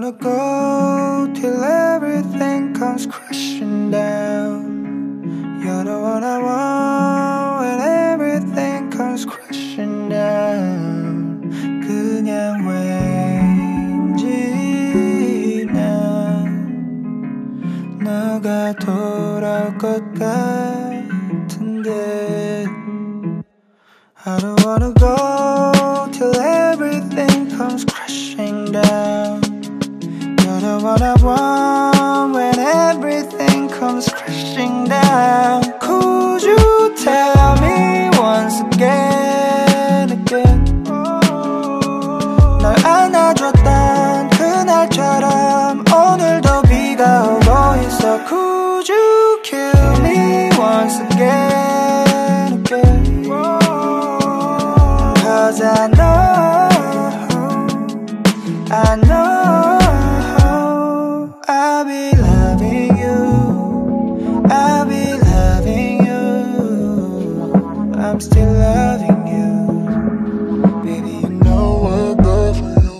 wanna go till everything comes crashing down. You're the one I want when everything comes crashing down. 그냥 왠지 난 너가 돌아올 것 같은데. I don't wanna go till everything comes crashing down. You're the one I want when everything comes crashing down. Could you tell me once again, again? 널 안아줬던 그날처럼 오늘도 비가 오고 있어. Could you kill me once again, again? Cause I know, I'm still loving you Baby, you know I'll go for you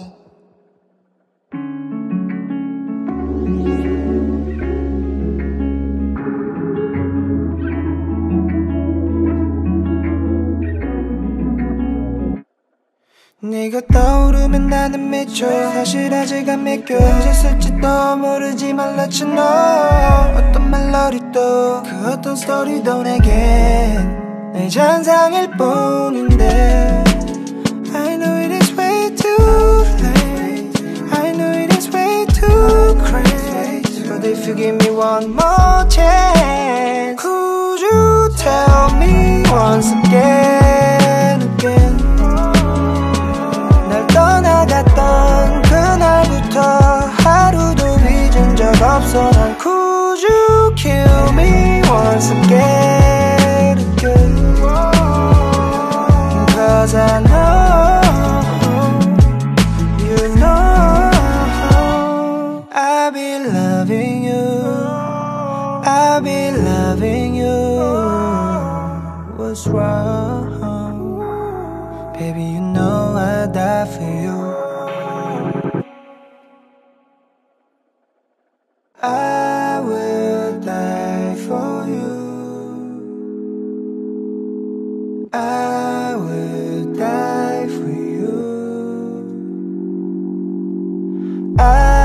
네가 떠오르면 나는 미쳐 사실 아직 안 믿겨 언제 쓸지도 모르지만 let you know 어떤 말러리도 그 어떤 스토리도 내겐 내 잔상일 뿐인데 I know it is way too late I know it is way too crazy But if you give me one more chance Could you tell me once again, again 날 떠나갔던 그날부터 하루도 잊은 적 없어 난 Could you kill me once again, loving you was wrong. Baby, you know I die for you. I will die for you. I will die for you. I